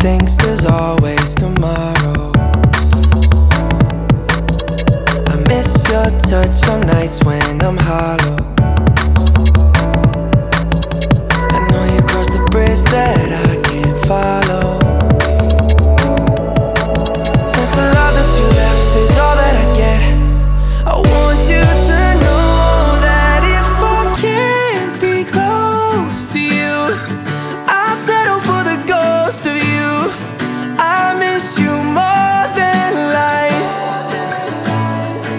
Thinks there's always tomorrow. I miss your touch on nights when I'm hollow. Miss you more than life.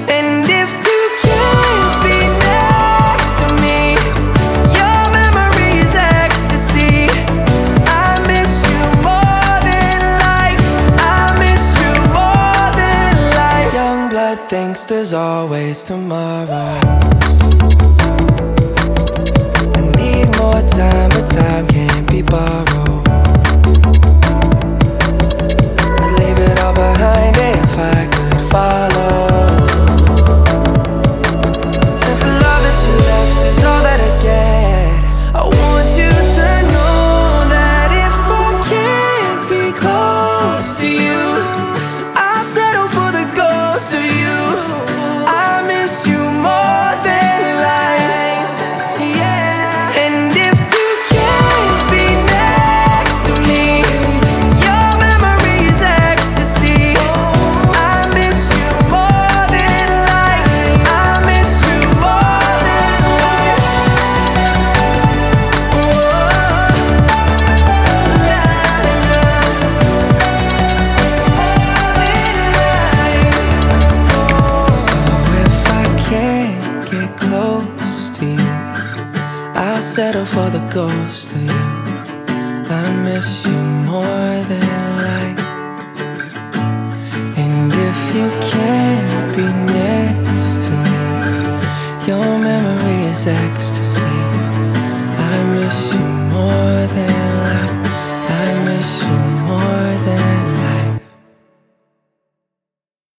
And if you can't be next to me, your memory is ecstasy. I miss you more than life. I miss you more than life. Young blood thinks there's always tomorrow. I'll settle for the ghost of you. I miss you more than life. And if you can't be next to me, your memory is ecstasy. I miss you more than life. I miss you.